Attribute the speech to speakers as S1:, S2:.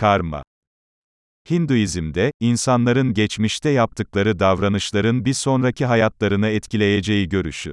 S1: Karma Hinduizm'de, insanların geçmişte yaptıkları davranışların bir sonraki hayatlarını etkileyeceği görüşü.